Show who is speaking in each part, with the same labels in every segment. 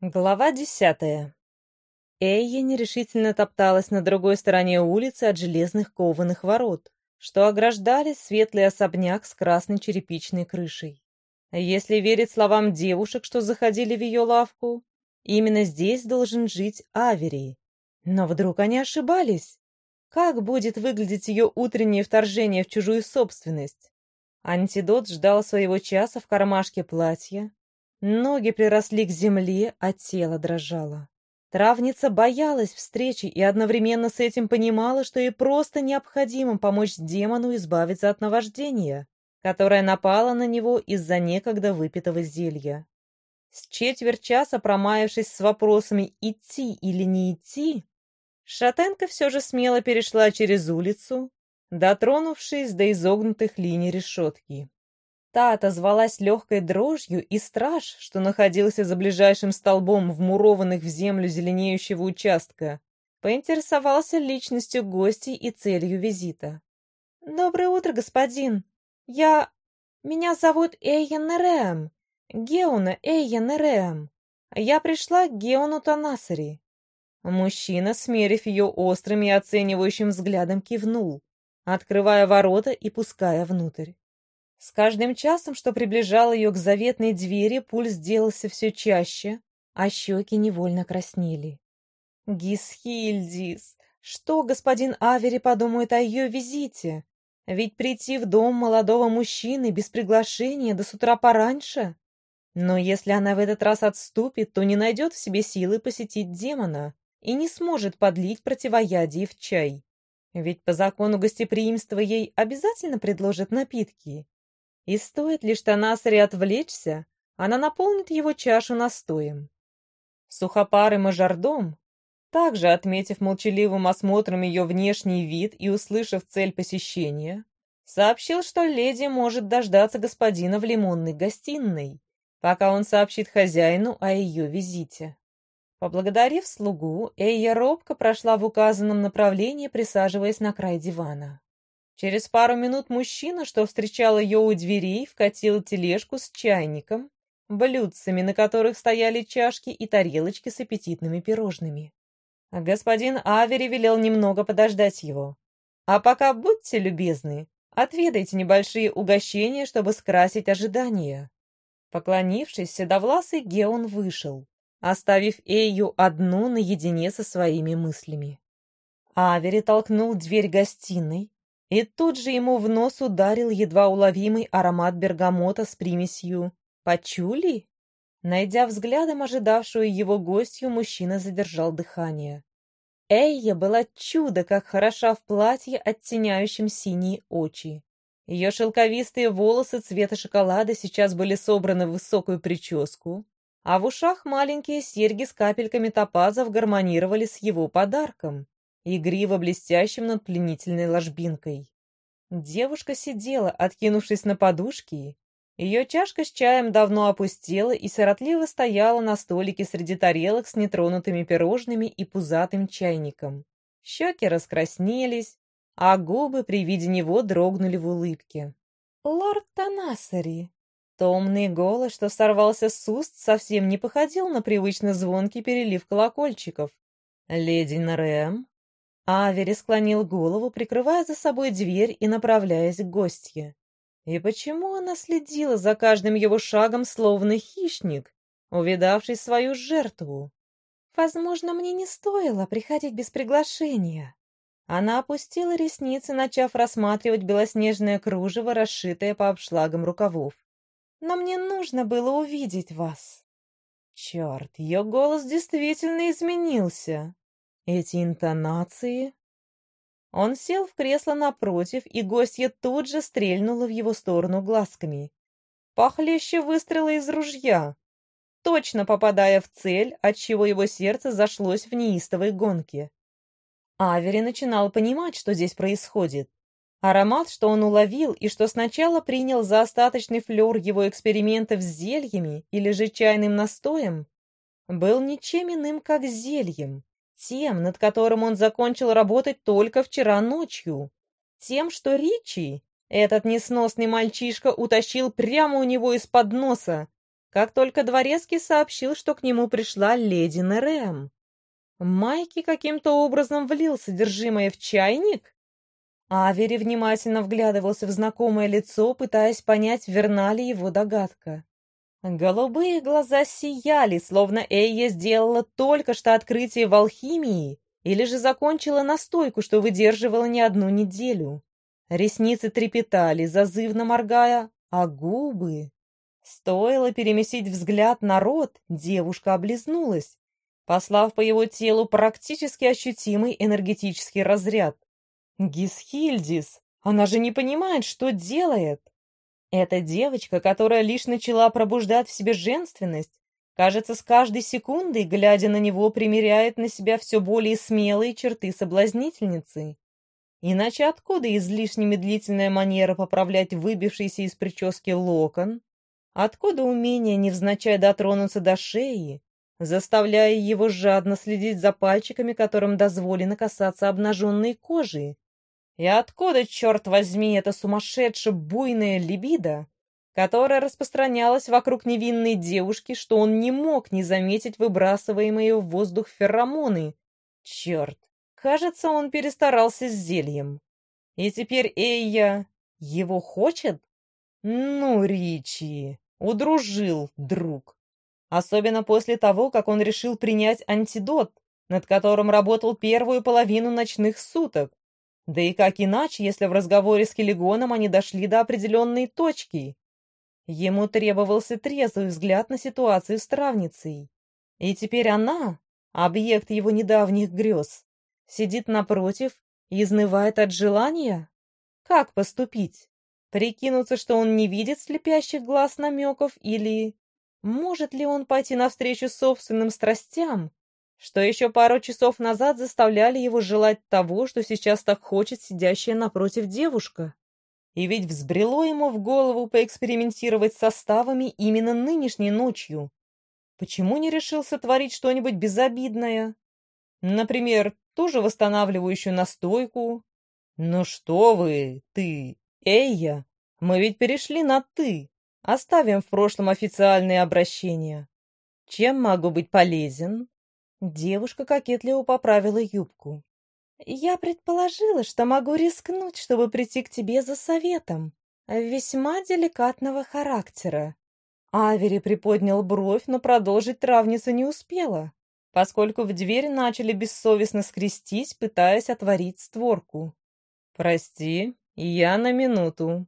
Speaker 1: Глава десятая. Эйя нерешительно топталась на другой стороне улицы от железных кованых ворот, что ограждали светлый особняк с красной черепичной крышей. Если верить словам девушек, что заходили в ее лавку, именно здесь должен жить Авери. Но вдруг они ошибались? Как будет выглядеть ее утреннее вторжение в чужую собственность? Антидот ждал своего часа в кармашке платья, Ноги приросли к земле, а тело дрожало. Травница боялась встречи и одновременно с этим понимала, что ей просто необходимо помочь демону избавиться от наваждения, которое напало на него из-за некогда выпитого зелья. С четверть часа промаявшись с вопросами «идти или не идти», Шатенка все же смело перешла через улицу, дотронувшись до изогнутых линий решетки. Та отозвалась легкой дрожью, и страж, что находился за ближайшим столбом вмурованных в землю зеленеющего участка, поинтересовался личностью гостей и целью визита. «Доброе утро, господин. Я... Меня зовут Эйен Нереем. Геуна Эйен Нереем. Я пришла к Геону Танасари». Мужчина, смерив ее острым и оценивающим взглядом, кивнул, открывая ворота и пуская внутрь. С каждым часом, что приближал ее к заветной двери, пульс делался все чаще, а щеки невольно краснели. Гисхильдис, что господин Авери подумает о ее визите? Ведь прийти в дом молодого мужчины без приглашения до с утра пораньше? Но если она в этот раз отступит, то не найдет в себе силы посетить демона и не сможет подлить противоядие в чай. Ведь по закону гостеприимства ей обязательно предложат напитки. И стоит лишь Танасаре отвлечься, она наполнит его чашу настоем. Сухопарый мажордом, также отметив молчаливым осмотром ее внешний вид и услышав цель посещения, сообщил, что леди может дождаться господина в лимонной гостиной, пока он сообщит хозяину о ее визите. Поблагодарив слугу, Эйя робко прошла в указанном направлении, присаживаясь на край дивана. Через пару минут мужчина, что встречал ее у дверей, вкатил тележку с чайником, блюдцами, на которых стояли чашки и тарелочки с аппетитными пирожными. Господин Авери велел немного подождать его. А пока будьте любезны, отведайте небольшие угощения, чтобы скрасить ожидания. Поклонившись, седовласый Геон вышел, оставив Эйю одну наедине со своими мыслями. Авери толкнул дверь гостиной, и тут же ему в нос ударил едва уловимый аромат бергамота с примесью «Почули?». Найдя взглядом ожидавшую его гостью, мужчина задержал дыхание. Эйя была чудо, как хороша в платье, оттеняющем синие очи. Ее шелковистые волосы цвета шоколада сейчас были собраны в высокую прическу, а в ушах маленькие серьги с капельками топазов гармонировали с его подарком игриво блестящим над пленительной ложбинкой. Девушка сидела, откинувшись на подушки. Ее чашка с чаем давно опустела и сиротливо стояла на столике среди тарелок с нетронутыми пирожными и пузатым чайником. Щеки раскраснелись, а губы при виде него дрогнули в улыбке. «Лорд Танасари!» Томный голос, что сорвался с уст, совсем не походил на привычно звонкий перелив колокольчиков. «Леди Нарэм?» Авери склонил голову, прикрывая за собой дверь и направляясь к гостье. И почему она следила за каждым его шагом, словно хищник, увидавший свою жертву? Возможно, мне не стоило приходить без приглашения. Она опустила ресницы, начав рассматривать белоснежное кружево, расшитое по обшлагам рукавов. Но мне нужно было увидеть вас. Черт, ее голос действительно изменился. Эти интонации... Он сел в кресло напротив, и гостья тут же стрельнула в его сторону глазками. Похлеще выстрела из ружья, точно попадая в цель, отчего его сердце зашлось в неистовой гонке. Авери начинал понимать, что здесь происходит. Аромат, что он уловил и что сначала принял за остаточный флер его экспериментов с зельями или же чайным настоем, был ничем иным, как зельем, тем, над которым он закончил работать только вчера ночью. Тем, что Ричи, этот несносный мальчишка, утащил прямо у него из-под носа, как только Дворецкий сообщил, что к нему пришла леди Нерэм. Майки каким-то образом влил содержимое в чайник? Авери внимательно вглядывался в знакомое лицо, пытаясь понять, верна ли его догадка. Голубые глаза сияли, словно Эйя сделала только что открытие в алхимии или же закончила настойку, что выдерживала не одну неделю. Ресницы трепетали, зазывно моргая, а губы... Стоило переместить взгляд на рот, девушка облизнулась, послав по его телу практически ощутимый энергетический разряд. Гисхильдис, она же не понимает, что делает. Эта девочка, которая лишь начала пробуждать в себе женственность, кажется, с каждой секундой, глядя на него, примеряет на себя все более смелые черты соблазнительницы. Иначе откуда излишне медлительная манера поправлять выбившийся из прически локон? Откуда умение невзначай дотронуться до шеи, заставляя его жадно следить за пальчиками, которым дозволено касаться обнаженной кожи? И откуда, черт возьми, эта сумасшедшая буйная либидо, которая распространялась вокруг невинной девушки, что он не мог не заметить выбрасываемые в воздух феромоны? Черт, кажется, он перестарался с зельем. И теперь Эйя его хочет? Ну, Ричи, удружил друг. Особенно после того, как он решил принять антидот, над которым работал первую половину ночных суток. Да и как иначе, если в разговоре с Келегоном они дошли до определенной точки? Ему требовался трезвый взгляд на ситуацию с травницей. И теперь она, объект его недавних грез, сидит напротив и изнывает от желания? Как поступить? Прикинуться, что он не видит слепящих глаз намеков, или... Может ли он пойти навстречу собственным страстям что еще пару часов назад заставляли его желать того, что сейчас так хочет сидящая напротив девушка. И ведь взбрело ему в голову поэкспериментировать с составами именно нынешней ночью. Почему не решился творить что-нибудь безобидное? Например, ту же восстанавливающую настойку? Ну что вы, ты, Эйя, мы ведь перешли на «ты». Оставим в прошлом официальные обращения. Чем могу быть полезен? Девушка кокетливо поправила юбку. «Я предположила, что могу рискнуть, чтобы прийти к тебе за советом. Весьма деликатного характера». Авери приподнял бровь, но продолжить травница не успела, поскольку в дверь начали бессовестно скрестись, пытаясь отворить створку. «Прости, я на минуту».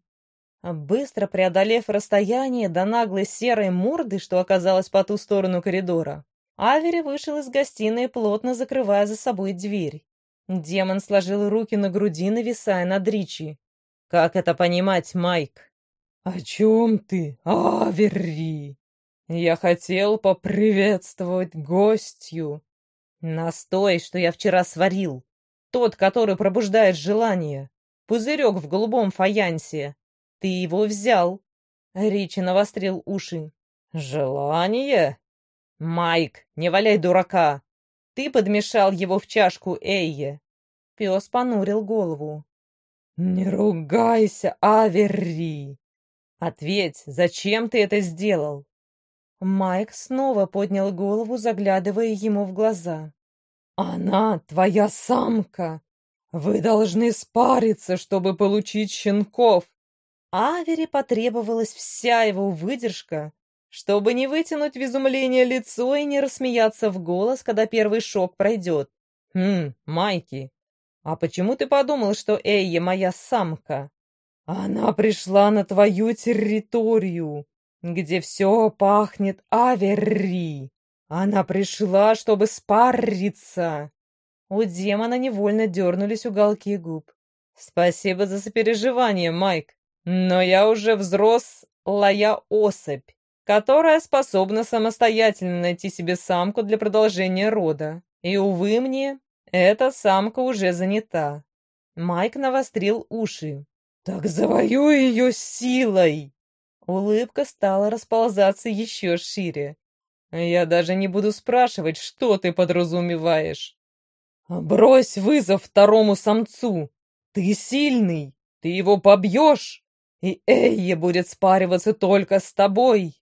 Speaker 1: Быстро преодолев расстояние до наглой серой морды, что оказалась по ту сторону коридора, Авери вышел из гостиной, плотно закрывая за собой дверь. Демон сложил руки на груди, нависая над Ричи. «Как это понимать, Майк?» «О чем ты, Авери?» «Я хотел поприветствовать гостью». «Настой, что я вчера сварил. Тот, который пробуждает желание. Пузырек в голубом фаянсе. Ты его взял». Ричи навострил уши. «Желание?» «Майк, не валяй дурака! Ты подмешал его в чашку Эйе!» Пес понурил голову. «Не ругайся, Авери!» «Ответь, зачем ты это сделал?» Майк снова поднял голову, заглядывая ему в глаза. «Она твоя самка! Вы должны спариться, чтобы получить щенков!» Авери потребовалась вся его выдержка, чтобы не вытянуть в изумление лицо и не рассмеяться в голос, когда первый шок пройдет. «Хм, Майки, а почему ты подумал, что Эйя моя самка?» «Она пришла на твою территорию, где все пахнет Аверри. Она пришла, чтобы спарриться». У демона невольно дернулись уголки губ. «Спасибо за сопереживание, Майк, но я уже взрослая особь которая способна самостоятельно найти себе самку для продолжения рода. И, увы мне, эта самка уже занята. Майк навострил уши. «Так завоюй ее силой!» Улыбка стала расползаться еще шире. «Я даже не буду спрашивать, что ты подразумеваешь. Брось вызов второму самцу. Ты сильный, ты его побьешь, и Эйя будет спариваться только с тобой!»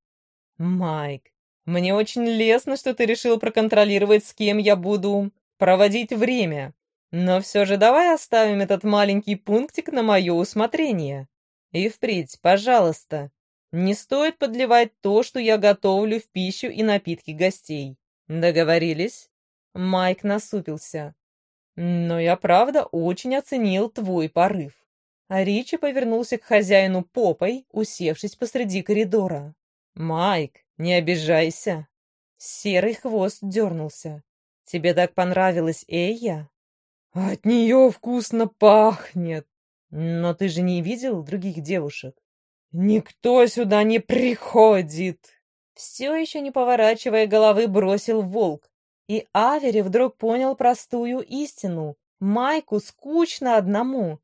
Speaker 1: «Майк, мне очень лестно, что ты решил проконтролировать, с кем я буду проводить время. Но все же давай оставим этот маленький пунктик на мое усмотрение. И впредь, пожалуйста, не стоит подливать то, что я готовлю в пищу и напитки гостей. Договорились?» Майк насупился. «Но я правда очень оценил твой порыв». А Ричи повернулся к хозяину попой, усевшись посреди коридора. «Майк, не обижайся!» Серый хвост дернулся. «Тебе так понравилась Эйя?» «От нее вкусно пахнет!» «Но ты же не видел других девушек?» «Никто сюда не приходит!» Все еще не поворачивая головы, бросил волк. И Авери вдруг понял простую истину. Майку скучно одному.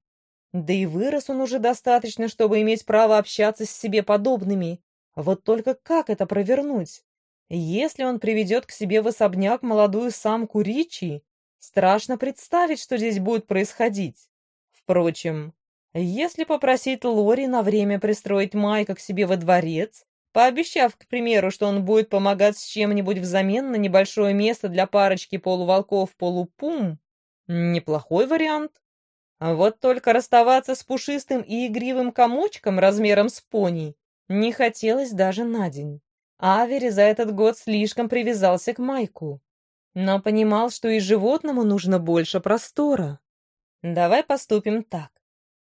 Speaker 1: Да и вырос он уже достаточно, чтобы иметь право общаться с себе подобными. Вот только как это провернуть? Если он приведет к себе в особняк молодую самку Ричи, страшно представить, что здесь будет происходить. Впрочем, если попросить Лори на время пристроить Майка к себе во дворец, пообещав, к примеру, что он будет помогать с чем-нибудь взамен на небольшое место для парочки полуволков-полупум, неплохой вариант. Вот только расставаться с пушистым и игривым комочком размером с пони не хотелось даже на день. Авери за этот год слишком привязался к Майку, но понимал, что и животному нужно больше простора. Давай поступим так.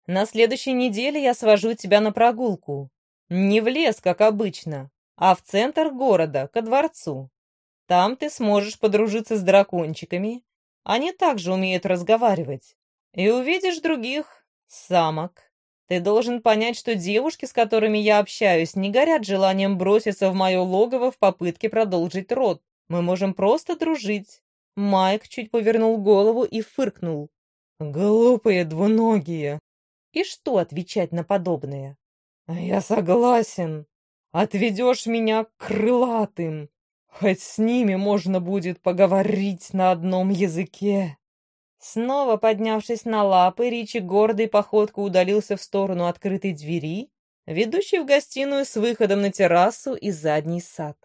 Speaker 1: На следующей неделе я свожу тебя на прогулку. Не в лес, как обычно, а в центр города, ко дворцу. Там ты сможешь подружиться с дракончиками. Они также умеют разговаривать. И увидишь других самок. Ты должен понять, что девушки, с которыми я общаюсь, не горят желанием броситься в мое логово в попытке продолжить род. Мы можем просто дружить». Майк чуть повернул голову и фыркнул. «Глупые двуногие!» И что отвечать на подобное? «Я согласен. Отведешь меня к крылатым. Хоть с ними можно будет поговорить на одном языке». Снова поднявшись на лапы, Ричи гордой походкой удалился в сторону открытой двери, ведущей в гостиную с выходом на террасу и задний сад.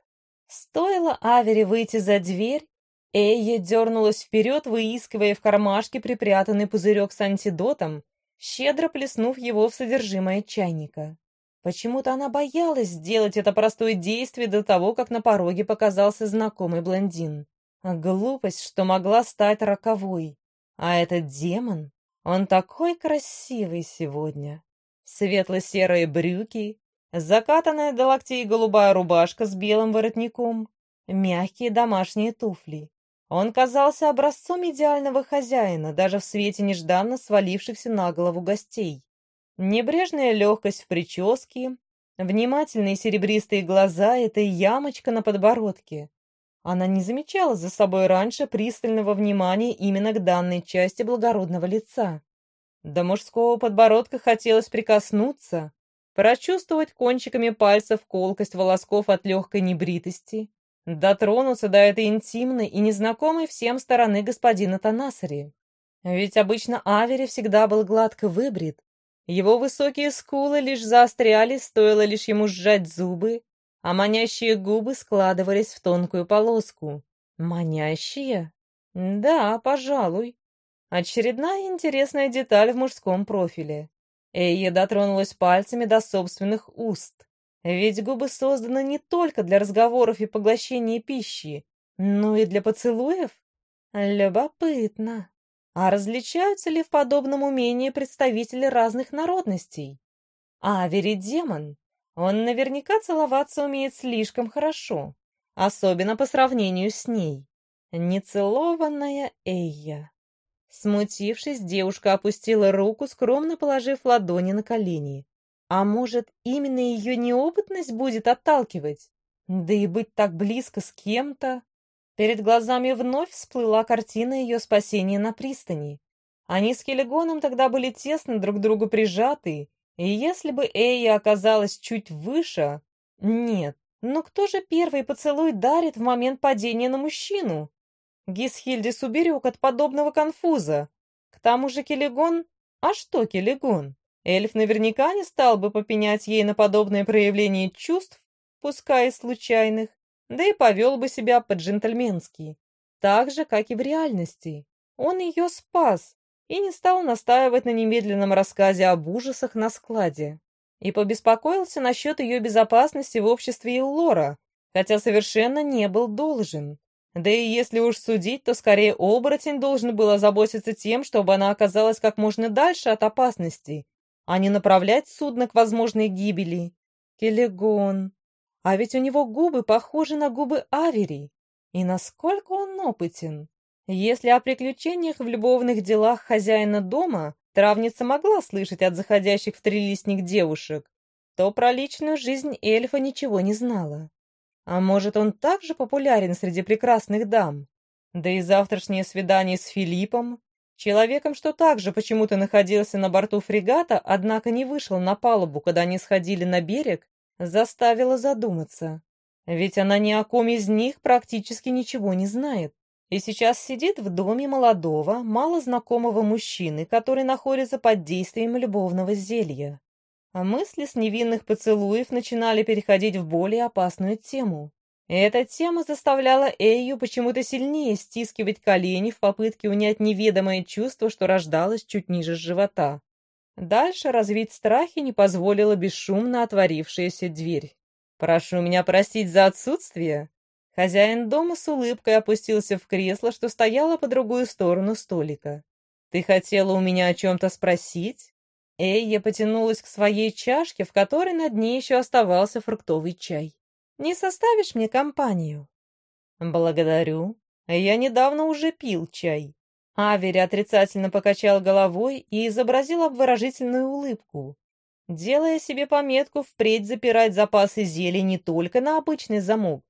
Speaker 1: Стоило Авере выйти за дверь, Эйя дернулась вперед, выискивая в кармашке припрятанный пузырек с антидотом, щедро плеснув его в содержимое чайника. Почему-то она боялась сделать это простое действие до того, как на пороге показался знакомый блондин. А глупость, что могла стать роковой. А этот демон, он такой красивый сегодня. Светло-серые брюки, закатанная до локтей голубая рубашка с белым воротником, мягкие домашние туфли. Он казался образцом идеального хозяина, даже в свете нежданно свалившихся на голову гостей. Небрежная легкость в прическе, внимательные серебристые глаза — это ямочка на подбородке, она не замечала за собой раньше пристального внимания именно к данной части благородного лица. До мужского подбородка хотелось прикоснуться, прочувствовать кончиками пальцев колкость волосков от легкой небритости, дотронуться до этой интимной и незнакомой всем стороны господина Танасари. Ведь обычно Авери всегда был гладко выбрит, его высокие скулы лишь заострялись, стоило лишь ему сжать зубы, а манящие губы складывались в тонкую полоску. Манящие? Да, пожалуй. Очередная интересная деталь в мужском профиле. Эйя дотронулась пальцами до собственных уст. Ведь губы созданы не только для разговоров и поглощения пищи, но и для поцелуев. Любопытно. А различаются ли в подобном умении представители разных народностей? А демон он наверняка целоваться умеет слишком хорошо, особенно по сравнению с ней. Нецелованная Эйя. Смутившись, девушка опустила руку, скромно положив ладони на колени. А может, именно ее неопытность будет отталкивать? Да и быть так близко с кем-то. Перед глазами вновь всплыла картина ее спасения на пристани. Они с Келегоном тогда были тесно друг к другу прижаты, и если бы Эйя оказалась чуть выше... Нет, но кто же первый поцелуй дарит в момент падения на мужчину? Гисхильдис уберег от подобного конфуза. К тому же Келегон... А что Келегон? Эльф наверняка не стал бы попенять ей на подобное проявление чувств, пускай и случайных, да и повел бы себя по-джентльменски, так же, как и в реальности. Он ее спас и не стал настаивать на немедленном рассказе об ужасах на складе. И побеспокоился насчет ее безопасности в обществе Иллора, хотя совершенно не был должен. Да и если уж судить, то скорее оборотень должен был озаботиться тем, чтобы она оказалась как можно дальше от опасности, а не направлять судно к возможной гибели. Келегон. А ведь у него губы похожи на губы Авери. И насколько он опытен. Если о приключениях в любовных делах хозяина дома травница могла слышать от заходящих в трилистник девушек, то про личную жизнь эльфа ничего не знала. А может, он также популярен среди прекрасных дам? Да и завтрашнее свидание с Филиппом, человеком, что также почему-то находился на борту фрегата, однако не вышел на палубу, когда они сходили на берег, заставило задуматься. Ведь она ни о ком из них практически ничего не знает. И сейчас сидит в доме молодого, малознакомого мужчины, который находится под действием любовного зелья а мысли с невинных поцелуев начинали переходить в более опасную тему. Эта тема заставляла Эйю почему-то сильнее стискивать колени в попытке унять неведомое чувство, что рождалось чуть ниже живота. Дальше развить страхи не позволила бесшумно отворившаяся дверь. «Прошу меня простить за отсутствие». Хозяин дома с улыбкой опустился в кресло, что стояло по другую сторону столика. «Ты хотела у меня о чем-то спросить?» Эйя потянулась к своей чашке, в которой на дне еще оставался фруктовый чай. «Не составишь мне компанию?» «Благодарю. Я недавно уже пил чай». Авери отрицательно покачал головой и изобразил обворожительную улыбку, делая себе пометку впредь запирать запасы зелий не только на обычный замок,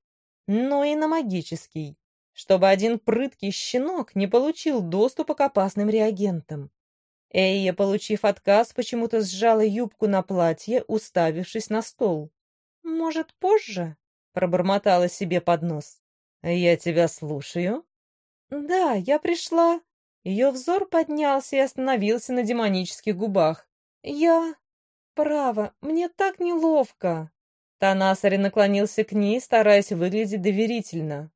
Speaker 1: но и на магический, чтобы один прыткий щенок не получил доступа к опасным реагентам. Эйя, получив отказ, почему-то сжала юбку на платье, уставившись на стол. «Может, позже?» — пробормотала себе под нос. «Я тебя слушаю». «Да, я пришла». Ее взор поднялся и остановился на демонических губах. «Я... Право, мне так неловко». Танасари наклонился к ней, стараясь выглядеть доверительно.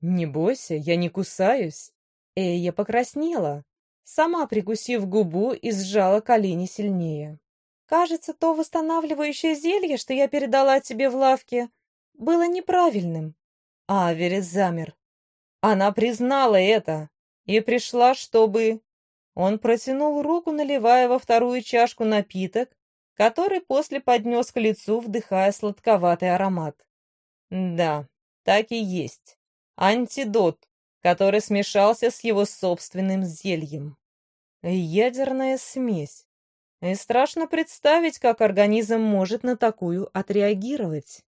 Speaker 1: «Не бойся, я не кусаюсь». Эйя покраснела сама прикусив губу и сжала колени сильнее. «Кажется, то восстанавливающее зелье, что я передала тебе в лавке, было неправильным». Аверис замер. Она признала это и пришла, чтобы... Он протянул руку, наливая во вторую чашку напиток, который после поднес к лицу, вдыхая сладковатый аромат. Да, так и есть. Антидот, который смешался с его собственным зельем. Ядерная смесь. И страшно представить, как организм может на такую отреагировать.